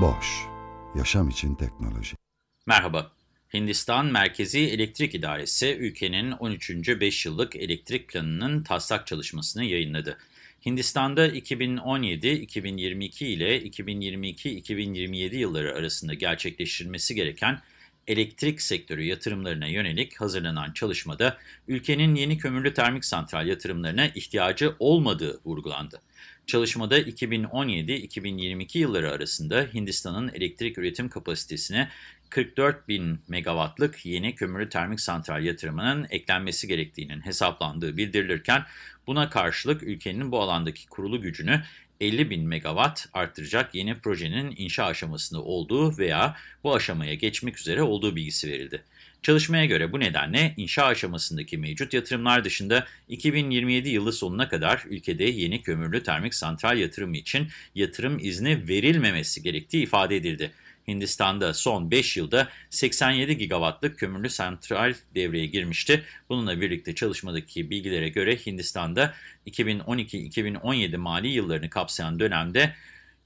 Boş, yaşam için teknoloji. Merhaba. Hindistan Merkezi Elektrik İdaresi ülkenin 13. 5 yıllık elektrik planının taslak çalışmasını yayınladı. Hindistan'da 2017-2022 ile 2022-2027 yılları arasında gerçekleştirilmesi gereken elektrik sektörü yatırımlarına yönelik hazırlanan çalışmada ülkenin yeni kömürlü termik santral yatırımlarına ihtiyacı olmadığı vurgulandı. Çalışmada 2017-2022 yılları arasında Hindistan'ın elektrik üretim kapasitesine 44 bin megawattlık yeni kömürlü termik santral yatırımının eklenmesi gerektiğinin hesaplandığı bildirilirken buna karşılık ülkenin bu alandaki kurulu gücünü 50 bin megawatt arttıracak yeni projenin inşa aşamasında olduğu veya bu aşamaya geçmek üzere olduğu bilgisi verildi. Çalışmaya göre bu nedenle inşa aşamasındaki mevcut yatırımlar dışında 2027 yılı sonuna kadar ülkede yeni kömürlü termik santral yatırımı için yatırım izni verilmemesi gerektiği ifade edildi. Hindistan'da son 5 yılda 87 gigawattlık kömürlü santral devreye girmişti. Bununla birlikte çalışmadaki bilgilere göre Hindistan'da 2012-2017 mali yıllarını kapsayan dönemde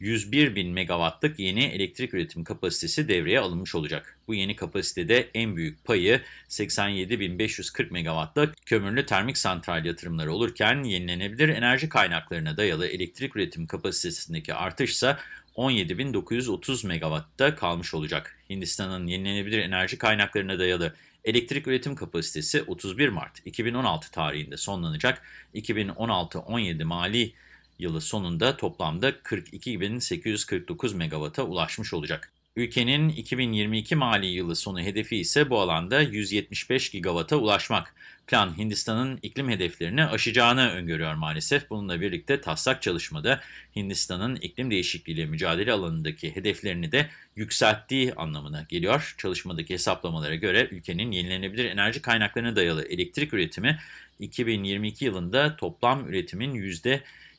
101 bin megawattlık yeni elektrik üretim kapasitesi devreye alınmış olacak. Bu yeni kapasitede en büyük payı 87.540 megawattlık kömürlü termik santral yatırımları olurken yenilenebilir enerji kaynaklarına dayalı elektrik üretim kapasitesindeki artış ise 17.930 megawatta kalmış olacak. Hindistan'ın yenilenebilir enerji kaynaklarına dayalı elektrik üretim kapasitesi 31 Mart 2016 tarihinde sonlanacak. 2016-17 mali yılı sonunda toplamda 42.849 megawata ulaşmış olacak. Ülkenin 2022 mali yılı sonu hedefi ise bu alanda 175 gigawata ulaşmak. Plan Hindistan'ın iklim hedeflerini aşacağını öngörüyor maalesef. Bununla birlikte taslak çalışmada Hindistan'ın iklim değişikliğiyle mücadele alanındaki hedeflerini de yükselttiği anlamına geliyor. Çalışmadaki hesaplamalara göre ülkenin yenilenebilir enerji kaynaklarına dayalı elektrik üretimi 2022 yılında toplam üretimin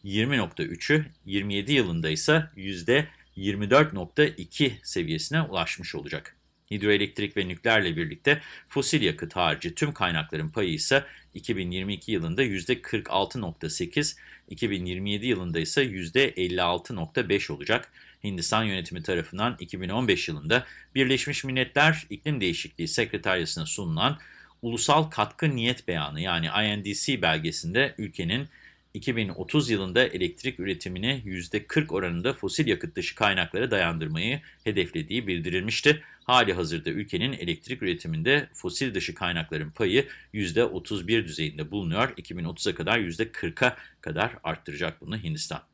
%20.3'ü, 27 yılında ise %24.2 seviyesine ulaşmış olacak. Hidroelektrik ve nükleerle birlikte fosil yakıt harici tüm kaynakların payı ise 2022 yılında %46.8, 2027 yılında ise %56.5 olacak. Hindistan yönetimi tarafından 2015 yılında Birleşmiş Milletler İklim Değişikliği Sekreteryası'na sunulan Ulusal Katkı Niyet Beyanı yani INDC belgesinde ülkenin 2030 yılında elektrik üretimini %40 oranında fosil yakıt dışı kaynaklara dayandırmayı hedeflediği bildirilmişti. Hali hazırda ülkenin elektrik üretiminde fosil dışı kaynakların payı %31 düzeyinde bulunuyor. 2030'a kadar %40'a kadar arttıracak bunu Hindistan.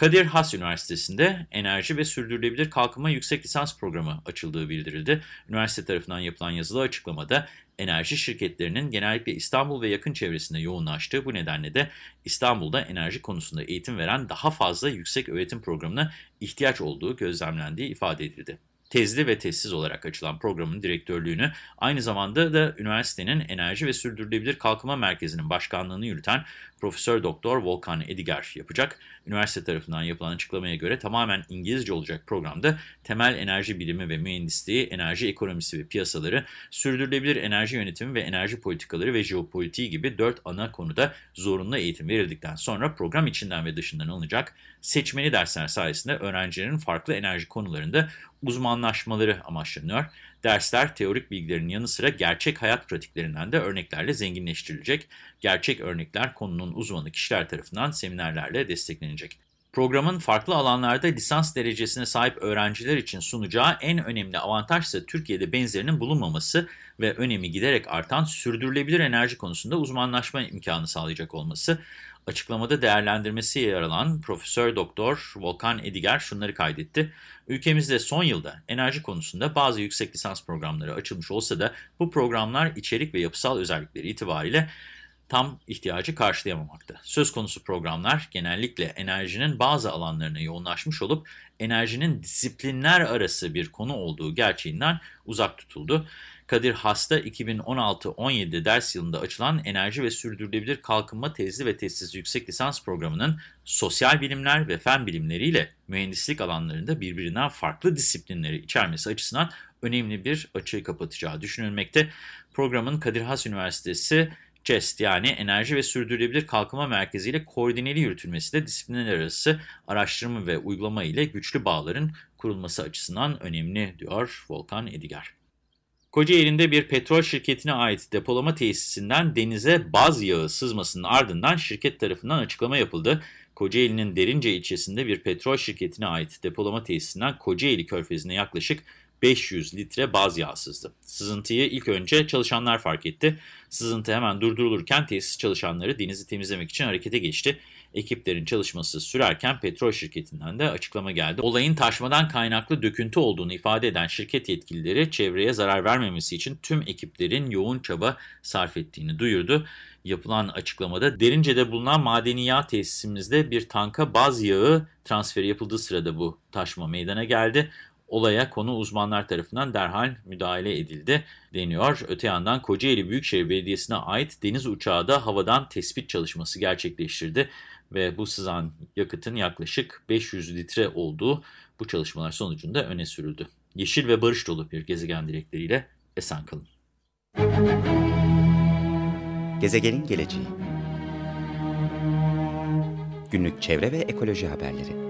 Kadir Has Üniversitesi'nde Enerji ve Sürdürülebilir Kalkınma Yüksek Lisans Programı açıldığı bildirildi. Üniversite tarafından yapılan yazılı açıklamada enerji şirketlerinin genellikle İstanbul ve yakın çevresinde yoğunlaştığı bu nedenle de İstanbul'da enerji konusunda eğitim veren daha fazla yüksek öğretim programına ihtiyaç olduğu gözlemlendiği ifade edildi tezli ve tezsiz olarak açılan programın direktörlüğünü aynı zamanda da üniversitenin Enerji ve Sürdürülebilir Kalkınma Merkezi'nin başkanlığını yürüten Profesör Doktor Volkan Ediger yapacak. Üniversite tarafından yapılan açıklamaya göre tamamen İngilizce olacak programda temel enerji bilimi ve mühendisliği, enerji ekonomisi ve piyasaları, sürdürülebilir enerji yönetimi ve enerji politikaları ve jeopolitiği gibi dört ana konuda zorunlu eğitim verildikten sonra program içinden ve dışından alınacak seçmeli dersler sayesinde öğrencilerin farklı enerji konularında uzmanlaşmaları amaçlanıyor. Dersler teorik bilgilerin yanı sıra gerçek hayat pratiklerinden de örneklerle zenginleştirilecek. Gerçek örnekler konunun uzmanı kişiler tarafından seminerlerle desteklenecek. Programın farklı alanlarda lisans derecesine sahip öğrenciler için sunacağı en önemli avantaj ise Türkiye'de benzerinin bulunmaması ve önemi giderek artan sürdürülebilir enerji konusunda uzmanlaşma imkanı sağlayacak olması. Açıklamada değerlendirmesi yer alan Profesör Doktor Volkan Ediger şunları kaydetti. Ülkemizde son yılda enerji konusunda bazı yüksek lisans programları açılmış olsa da bu programlar içerik ve yapısal özellikleri itibariyle tam ihtiyacı karşılayamamakta. Söz konusu programlar genellikle enerjinin bazı alanlarına yoğunlaşmış olup enerjinin disiplinler arası bir konu olduğu gerçeğinden uzak tutuldu. Kadir Has'ta 2016-17 ders yılında açılan Enerji ve Sürdürülebilir Kalkınma Tezli ve Tezsiz Yüksek Lisans Programı'nın sosyal bilimler ve fen bilimleriyle mühendislik alanlarında birbirinden farklı disiplinleri içermesi açısından önemli bir açığı kapatacağı düşünülmekte. Programın Kadir Has Üniversitesi CEST yani Enerji ve Sürdürülebilir Kalkınma Merkezi ile koordineli yürütülmesi de disiplinler arası araştırma ve uygulama ile güçlü bağların kurulması açısından önemli diyor Volkan Ediger. Kocaeli'nde bir petrol şirketine ait depolama tesisinden denize baz yağı sızmasının ardından şirket tarafından açıklama yapıldı. Kocaeli'nin Derince ilçesinde bir petrol şirketine ait depolama tesisinden Kocaeli Körfezi'ne yaklaşık 500 litre baz yağ sızdı. Sızıntıyı ilk önce çalışanlar fark etti. Sızıntı hemen durdurulurken tesis çalışanları denizi temizlemek için harekete geçti. Ekiplerin çalışması sürerken petrol şirketinden de açıklama geldi. Olayın taşmadan kaynaklı döküntü olduğunu ifade eden şirket yetkilileri çevreye zarar vermemesi için tüm ekiplerin yoğun çaba sarf ettiğini duyurdu. Yapılan açıklamada Derince'de bulunan madeni yağ tesisimizde bir tanka baz yağı transferi yapıldığı sırada bu taşma meydana geldi. Olaya konu uzmanlar tarafından derhal müdahale edildi deniyor. Öte yandan Kocaeli Büyükşehir Belediyesi'ne ait deniz uçağı da havadan tespit çalışması gerçekleştirdi ve bu sızan yakıtın yaklaşık 500 litre olduğu bu çalışmalar sonucunda öne sürüldü. Yeşil ve barış dolu bir gezegen dilekleriyle esen kalın. Gezegenin geleceği Günlük çevre ve ekoloji haberleri